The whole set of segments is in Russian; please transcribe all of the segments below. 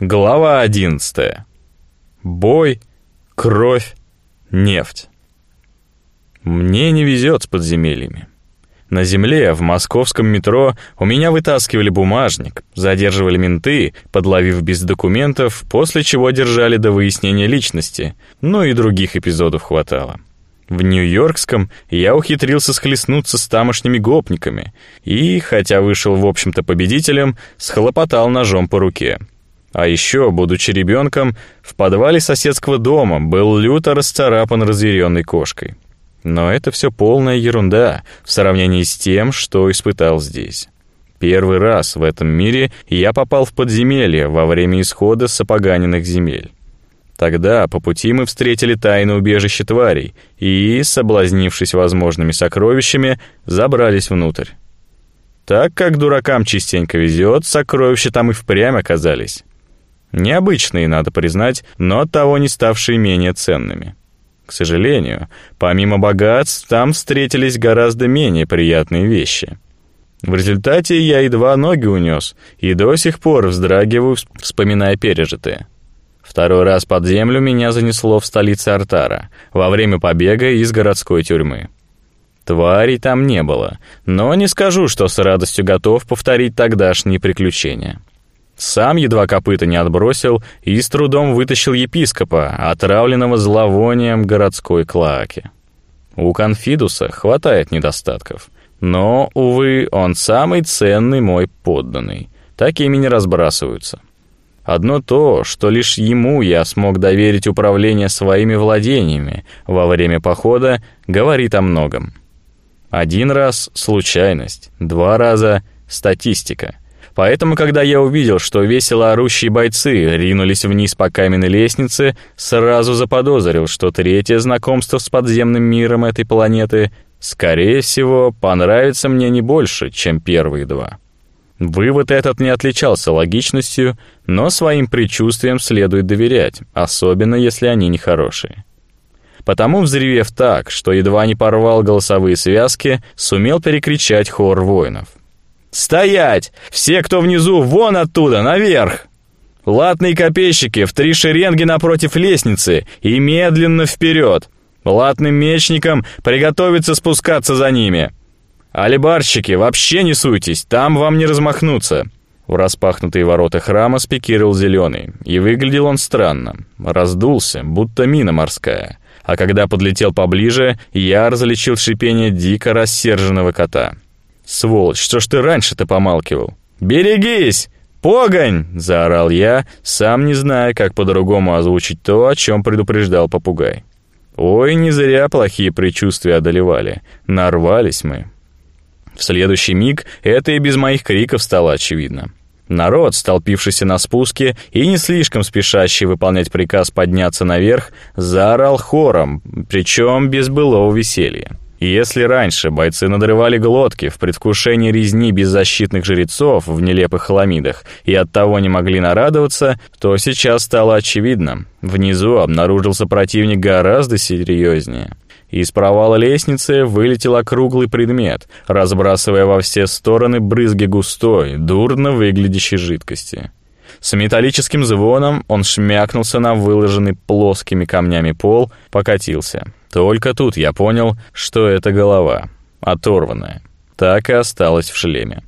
Глава 11. Бой, кровь, нефть. Мне не везет с подземельями. На земле, в московском метро, у меня вытаскивали бумажник, задерживали менты, подловив без документов, после чего держали до выяснения личности, ну и других эпизодов хватало. В Нью-Йоркском я ухитрился схлестнуться с тамошними гопниками и, хотя вышел в общем-то победителем, схлопотал ножом по руке — а еще, будучи ребенком, в подвале соседского дома был люто расцарапан разъяренной кошкой. Но это все полная ерунда в сравнении с тем, что испытал здесь. Первый раз в этом мире я попал в подземелье во время исхода с земель. Тогда по пути мы встретили тайное убежище тварей и, соблазнившись возможными сокровищами, забрались внутрь. Так как дуракам частенько везет, сокровища там и впрямь оказались. Необычные, надо признать, но оттого не ставшие менее ценными. К сожалению, помимо богатств, там встретились гораздо менее приятные вещи. В результате я едва ноги унес и до сих пор вздрагиваю, вспоминая пережитое. Второй раз под землю меня занесло в столице Артара во время побега из городской тюрьмы. Тварей там не было, но не скажу, что с радостью готов повторить тогдашние приключения. Сам едва копыта не отбросил и с трудом вытащил епископа, отравленного зловонием городской клаки. У Конфидуса хватает недостатков, но, увы, он самый ценный мой подданный. Такими не разбрасываются. Одно то, что лишь ему я смог доверить управление своими владениями во время похода, говорит о многом. Один раз — случайность, два раза — статистика — Поэтому, когда я увидел, что весело орущие бойцы ринулись вниз по каменной лестнице, сразу заподозрил, что третье знакомство с подземным миром этой планеты, скорее всего, понравится мне не больше, чем первые два. Вывод этот не отличался логичностью, но своим предчувствиям следует доверять, особенно если они нехорошие. Потому, взревев так, что едва не порвал голосовые связки, сумел перекричать хор воинов — «Стоять! Все, кто внизу, вон оттуда, наверх!» «Латные копейщики в три шеренги напротив лестницы и медленно вперед! Латным мечникам приготовиться спускаться за ними!» «Алибарщики, вообще не суйтесь, там вам не размахнуться!» В распахнутые ворота храма спикировал зеленый, и выглядел он странно. Раздулся, будто мина морская. А когда подлетел поближе, я различил шипение дико рассерженного кота. «Сволочь, что ж ты раньше-то помалкивал?» «Берегись! Погонь!» — заорал я, сам не зная, как по-другому озвучить то, о чем предупреждал попугай. Ой, не зря плохие предчувствия одолевали. Нарвались мы. В следующий миг это и без моих криков стало очевидно. Народ, столпившийся на спуске и не слишком спешащий выполнять приказ подняться наверх, заорал хором, причем без былого веселья. Если раньше бойцы надрывали глотки в предвкушении резни беззащитных жрецов в нелепых хламидах и оттого не могли нарадоваться, то сейчас стало очевидно. Внизу обнаружился противник гораздо серьезнее. Из провала лестницы вылетел округлый предмет, разбрасывая во все стороны брызги густой, дурно выглядящей жидкости. С металлическим звоном он шмякнулся на выложенный плоскими камнями пол, покатился. Только тут я понял, что это голова, оторванная. Так и осталась в шлеме.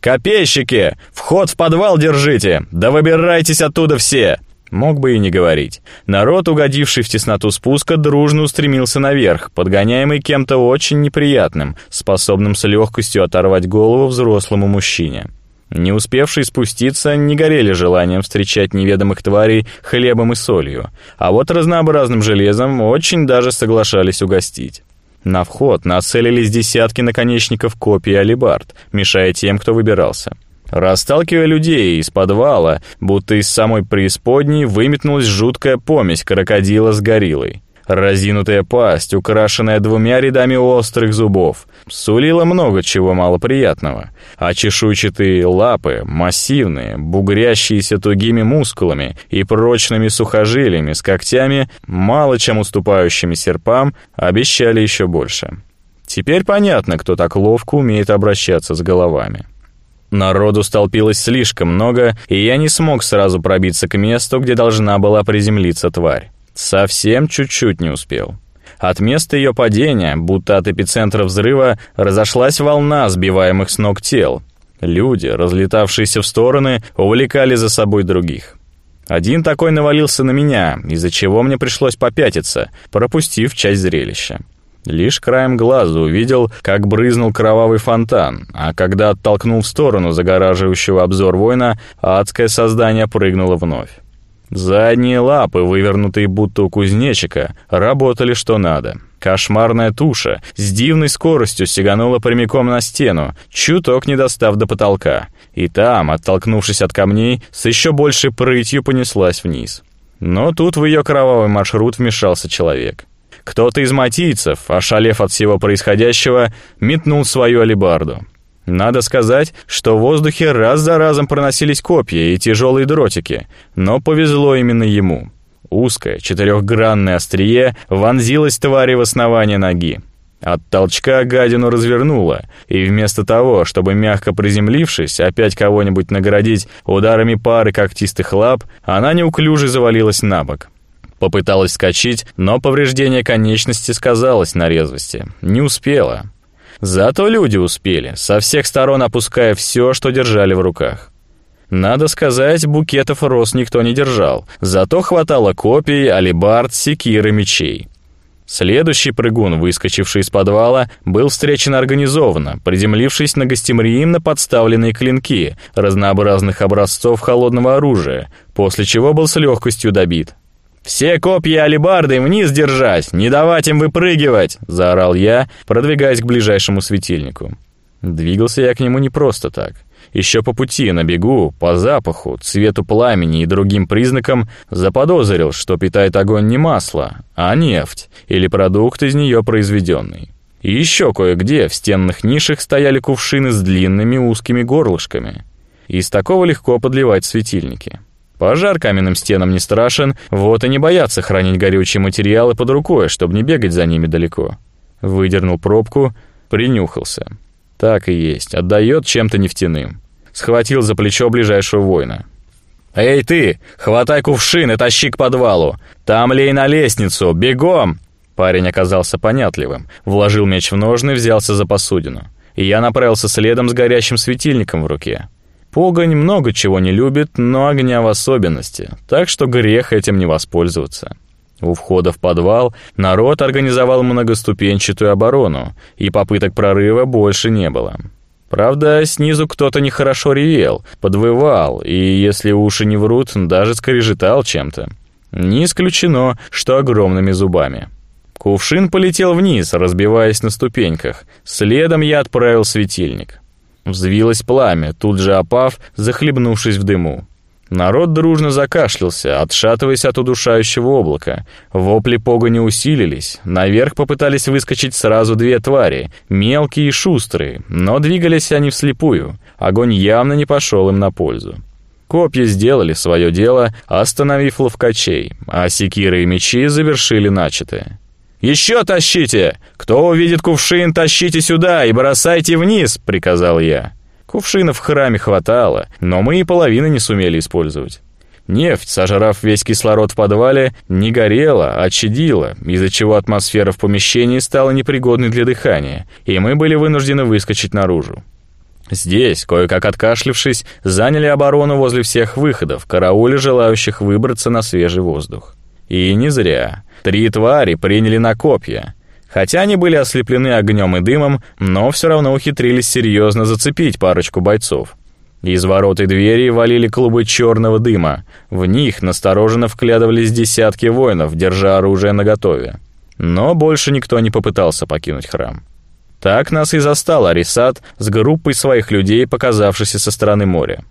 «Копейщики! Вход в подвал держите! Да выбирайтесь оттуда все!» Мог бы и не говорить. Народ, угодивший в тесноту спуска, дружно устремился наверх, подгоняемый кем-то очень неприятным, способным с легкостью оторвать голову взрослому мужчине. Не успевшие спуститься, не горели желанием встречать неведомых тварей хлебом и солью, а вот разнообразным железом очень даже соглашались угостить. На вход нацелились десятки наконечников копий алибард, мешая тем, кто выбирался. Расталкивая людей из подвала, будто из самой преисподней выметнулась жуткая помесь крокодила с гориллой. Разинутая пасть, украшенная двумя рядами острых зубов, сулила много чего малоприятного, а чешуйчатые лапы, массивные, бугрящиеся тугими мускулами и прочными сухожилиями с когтями, мало чем уступающими серпам, обещали еще больше. Теперь понятно, кто так ловко умеет обращаться с головами. Народу столпилось слишком много, и я не смог сразу пробиться к месту, где должна была приземлиться тварь. Совсем чуть-чуть не успел. От места ее падения, будто от эпицентра взрыва, разошлась волна сбиваемых с ног тел. Люди, разлетавшиеся в стороны, увлекали за собой других. Один такой навалился на меня, из-за чего мне пришлось попятиться, пропустив часть зрелища. Лишь краем глаза увидел, как брызнул кровавый фонтан, а когда оттолкнул в сторону загораживающего обзор воина, адское создание прыгнуло вновь. Задние лапы, вывернутые будто у кузнечика, работали что надо. Кошмарная туша с дивной скоростью сиганула прямиком на стену, чуток не достав до потолка, и там, оттолкнувшись от камней, с еще большей прытью понеслась вниз. Но тут в ее кровавый маршрут вмешался человек. Кто-то из матийцев, ошалев от всего происходящего, метнул свою алебарду. Надо сказать, что в воздухе раз за разом проносились копья и тяжелые дротики, но повезло именно ему. Узкое, четырехгранное острие вонзилось твари в основание ноги. От толчка гадину развернуло, и вместо того, чтобы мягко приземлившись, опять кого-нибудь наградить ударами пары когтистых лап, она неуклюже завалилась на бок. Попыталась скачать, но повреждение конечности сказалось на резвости. Не успела. Зато люди успели, со всех сторон опуская все, что держали в руках. Надо сказать, букетов роз никто не держал, зато хватало копий, алибард, секир и мечей. Следующий прыгун, выскочивший из подвала, был встречен организованно, приземлившись на гостеприимно подставленные клинки разнообразных образцов холодного оружия, после чего был с легкостью добит. «Все копья алибарды вниз держать, не давать им выпрыгивать!» — заорал я, продвигаясь к ближайшему светильнику. Двигался я к нему не просто так. Еще по пути, на бегу, по запаху, цвету пламени и другим признакам заподозрил, что питает огонь не масло, а нефть или продукт из нее произведенный. И еще кое-где в стенных нишах стояли кувшины с длинными узкими горлышками. Из такого легко подливать светильники. Пожар каменным стенам не страшен, вот и не боятся хранить горючие материалы под рукой, чтобы не бегать за ними далеко. Выдернул пробку, принюхался. Так и есть, отдает чем-то нефтяным. Схватил за плечо ближайшего воина. «Эй ты, хватай кувшин и тащи к подвалу! Там лей на лестницу, бегом!» Парень оказался понятливым, вложил меч в ножны, взялся за посудину. И я направился следом с горящим светильником в руке. Погонь много чего не любит, но огня в особенности, так что грех этим не воспользоваться. У входа в подвал народ организовал многоступенчатую оборону, и попыток прорыва больше не было. Правда, снизу кто-то нехорошо ревел, подвывал, и, если уши не врут, даже скрежетал чем-то. Не исключено, что огромными зубами. Кувшин полетел вниз, разбиваясь на ступеньках. Следом я отправил светильник. Взвилось пламя, тут же опав, захлебнувшись в дыму. Народ дружно закашлялся, отшатываясь от удушающего облака. Вопли погони усилились. Наверх попытались выскочить сразу две твари, мелкие и шустрые, но двигались они вслепую. Огонь явно не пошел им на пользу. Копья сделали свое дело, остановив ловкачей, а секиры и мечи завершили начатое. «Еще тащите! Кто увидит кувшин, тащите сюда и бросайте вниз!» — приказал я. Кувшинов в храме хватало, но мы и половины не сумели использовать. Нефть, сожрав весь кислород в подвале, не горела, а чадила, из-за чего атмосфера в помещении стала непригодной для дыхания, и мы были вынуждены выскочить наружу. Здесь, кое-как откашлившись, заняли оборону возле всех выходов, карауле желающих выбраться на свежий воздух. И не зря. Три твари приняли на копья. Хотя они были ослеплены огнем и дымом, но все равно ухитрились серьезно зацепить парочку бойцов. Из ворот и двери валили клубы черного дыма. В них настороженно вглядывались десятки воинов, держа оружие наготове. Но больше никто не попытался покинуть храм. Так нас и застал Арисат с группой своих людей, показавшейся со стороны моря.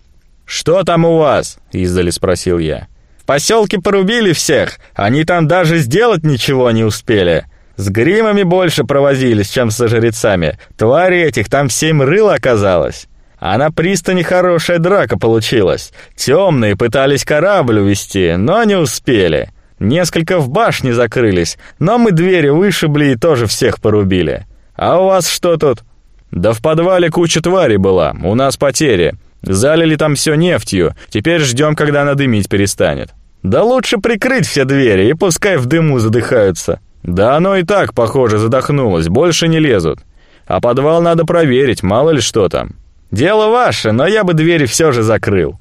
«Что там у вас?» — издали спросил я. В поселке порубили всех, они там даже сделать ничего не успели. С гримами больше провозились, чем со жрецами. Твари этих там семь рыл оказалось. А на пристани хорошая драка получилась. Темные пытались корабль увести, но не успели. Несколько в башне закрылись, но мы двери вышибли и тоже всех порубили. А у вас что тут? Да в подвале куча твари была, у нас потери. Залили там все нефтью, теперь ждем, когда она дымить перестанет. Да лучше прикрыть все двери и пускай в дыму задыхаются. Да оно и так, похоже, задохнулось, больше не лезут. А подвал надо проверить, мало ли что там. Дело ваше, но я бы двери все же закрыл.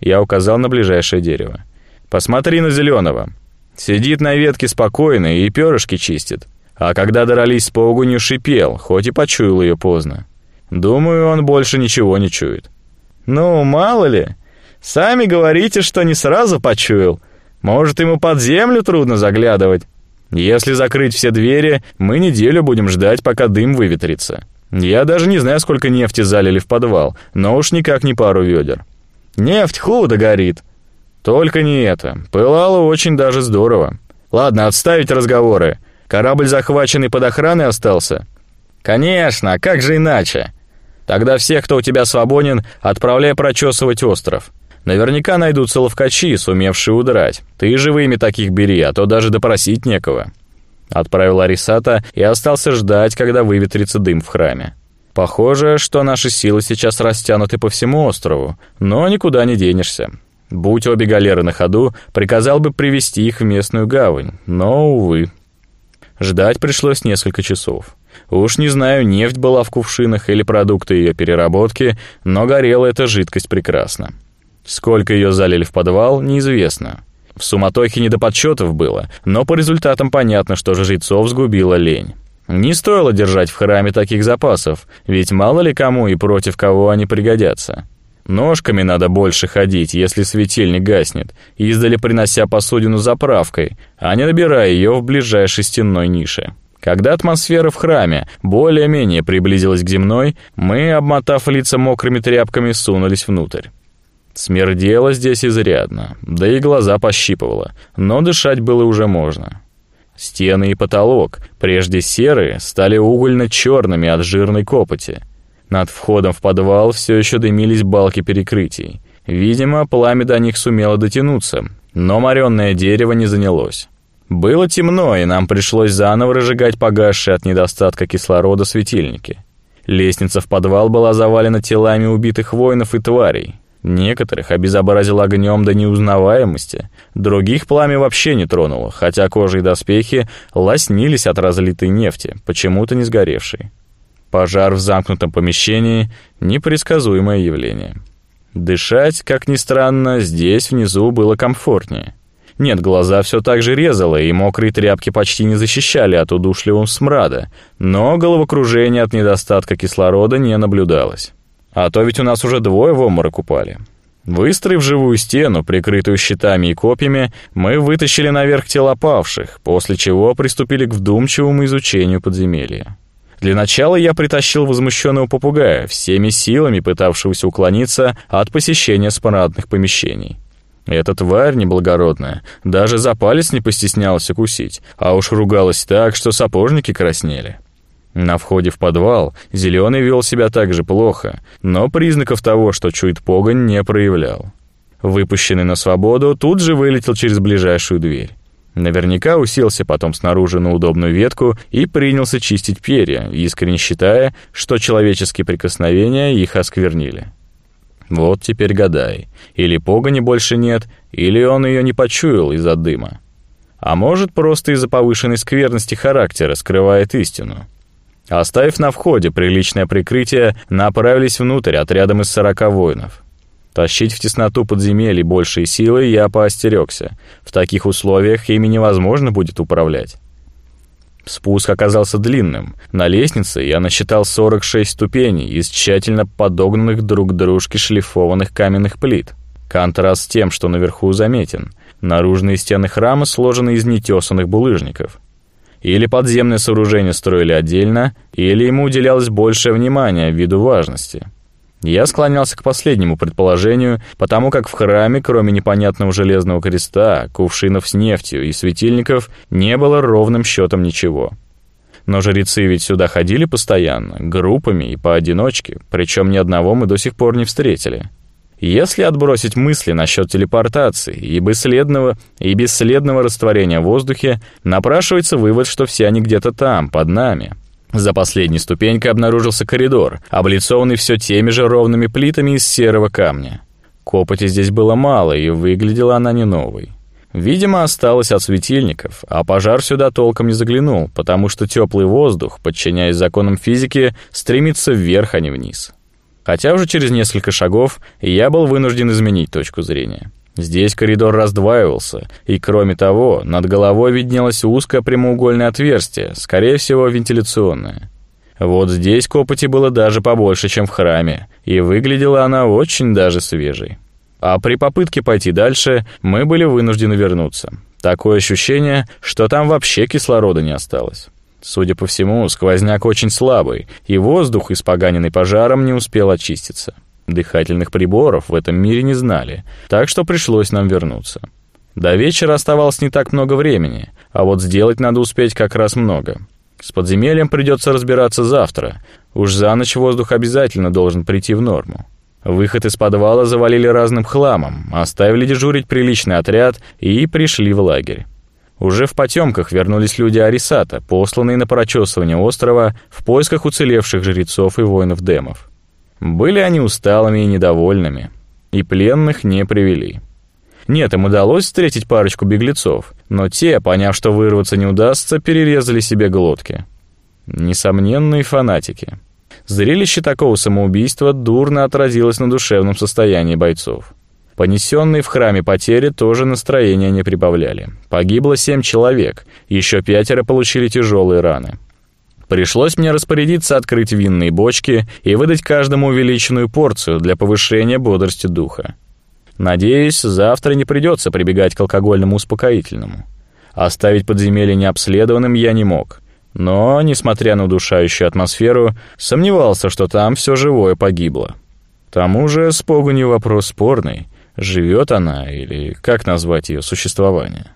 Я указал на ближайшее дерево. Посмотри на зеленого. Сидит на ветке спокойно и перышки чистит. А когда дрались с паугунью, шипел, хоть и почуял ее поздно. Думаю, он больше ничего не чует. «Ну, мало ли. Сами говорите, что не сразу почуял. Может, ему под землю трудно заглядывать. Если закрыть все двери, мы неделю будем ждать, пока дым выветрится. Я даже не знаю, сколько нефти залили в подвал, но уж никак не пару ведер. Нефть худо горит. Только не это. Пылало очень даже здорово. Ладно, отставить разговоры. Корабль захваченный под охраной остался? Конечно, как же иначе? Тогда всех, кто у тебя свободен, отправляй прочесывать остров. Наверняка найдутся ловкачи, сумевшие удрать. Ты живыми таких бери, а то даже допросить некого». Отправил Арисата и остался ждать, когда выветрится дым в храме. Похоже, что наши силы сейчас растянуты по всему острову, но никуда не денешься. Будь обе галеры на ходу, приказал бы привести их в местную гавань, но, увы. Ждать пришлось несколько часов. Уж не знаю, нефть была в кувшинах или продукты ее переработки, но горела эта жидкость прекрасно. Сколько ее залили в подвал, неизвестно. В суматохе не до подсчетов было, но по результатам понятно, что жрецов сгубила лень. Не стоило держать в храме таких запасов, ведь мало ли кому и против кого они пригодятся. Ножками надо больше ходить, если светильник гаснет, издали принося посудину заправкой, а не набирая ее в ближайшей стенной нише. Когда атмосфера в храме более-менее приблизилась к земной, мы, обмотав лица мокрыми тряпками, сунулись внутрь. Смердело здесь изрядно, да и глаза пощипывало, но дышать было уже можно. Стены и потолок, прежде серые, стали угольно-черными от жирной копоти. Над входом в подвал все еще дымились балки перекрытий. Видимо, пламя до них сумело дотянуться, но моренное дерево не занялось. Было темно, и нам пришлось заново разжигать погасшие от недостатка кислорода светильники. Лестница в подвал была завалена телами убитых воинов и тварей. Некоторых обезобразил огнем до неузнаваемости, других пламя вообще не тронуло, хотя кожа и доспехи лоснились от разлитой нефти, почему-то не сгоревшей. Пожар в замкнутом помещении — непредсказуемое явление. Дышать, как ни странно, здесь внизу было комфортнее. Нет, глаза все так же резало, и мокрые тряпки почти не защищали от удушливого смрада, но головокружение от недостатка кислорода не наблюдалось. А то ведь у нас уже двое в обморок упали. Выстроив живую стену, прикрытую щитами и копьями, мы вытащили наверх тела павших, после чего приступили к вдумчивому изучению подземелья. Для начала я притащил возмущенного попугая, всеми силами пытавшегося уклониться от посещения спарадных помещений. Эта тварь неблагородная даже за палец не постеснялась укусить, а уж ругалась так, что сапожники краснели. На входе в подвал Зеленый вел себя так же плохо, но признаков того, что чует погонь, не проявлял. Выпущенный на свободу, тут же вылетел через ближайшую дверь. Наверняка уселся потом снаружи на удобную ветку и принялся чистить перья, искренне считая, что человеческие прикосновения их осквернили. Вот теперь гадай. Или погони больше нет, или он ее не почуял из-за дыма. А может, просто из-за повышенной скверности характера скрывает истину. Оставив на входе приличное прикрытие, направились внутрь отрядом из сорока воинов. Тащить в тесноту подземелья большей силы я поостерегся. В таких условиях ими невозможно будет управлять. Спуск оказался длинным. На лестнице я насчитал 46 ступеней из тщательно подогнанных друг к дружке шлифованных каменных плит. Контраст с тем, что наверху заметен. Наружные стены храма сложены из нетесанных булыжников. Или подземное сооружение строили отдельно, или ему уделялось большее внимание ввиду важности. Я склонялся к последнему предположению, потому как в храме, кроме непонятного железного креста, кувшинов с нефтью и светильников, не было ровным счетом ничего. Но жрецы ведь сюда ходили постоянно, группами и поодиночке, причем ни одного мы до сих пор не встретили. Если отбросить мысли насчет телепортации и бесследного, и бесследного растворения в воздухе, напрашивается вывод, что все они где-то там, под нами. За последней ступенькой обнаружился коридор, облицованный все теми же ровными плитами из серого камня. Копоти здесь было мало, и выглядела она не новой. Видимо, осталось от светильников, а пожар сюда толком не заглянул, потому что теплый воздух, подчиняясь законам физики, стремится вверх, а не вниз. Хотя уже через несколько шагов я был вынужден изменить точку зрения. Здесь коридор раздваивался, и кроме того, над головой виднелось узкое прямоугольное отверстие, скорее всего, вентиляционное. Вот здесь копоти было даже побольше, чем в храме, и выглядела она очень даже свежей. А при попытке пойти дальше мы были вынуждены вернуться. Такое ощущение, что там вообще кислорода не осталось. Судя по всему, сквозняк очень слабый, и воздух, испоганенный пожаром, не успел очиститься. Дыхательных приборов в этом мире не знали, так что пришлось нам вернуться. До вечера оставалось не так много времени, а вот сделать надо успеть как раз много. С подземельем придется разбираться завтра. Уж за ночь воздух обязательно должен прийти в норму. Выход из подвала завалили разным хламом, оставили дежурить приличный отряд и пришли в лагерь. Уже в потемках вернулись люди Арисата, посланные на прочесывание острова в поисках уцелевших жрецов и воинов-демов. Были они усталыми и недовольными, и пленных не привели. Нет, им удалось встретить парочку беглецов, но те, поняв, что вырваться не удастся, перерезали себе глотки. Несомненные фанатики. Зрелище такого самоубийства дурно отразилось на душевном состоянии бойцов. Понесенные в храме потери тоже настроения не прибавляли. Погибло семь человек, еще пятеро получили тяжелые раны. Пришлось мне распорядиться открыть винные бочки и выдать каждому увеличенную порцию для повышения бодрости духа. Надеюсь, завтра не придется прибегать к алкогольному успокоительному. Оставить подземелье необследованным я не мог. Но, несмотря на удушающую атмосферу, сомневался, что там все живое погибло. К тому же с погонью вопрос спорный, живет она или как назвать ее существование.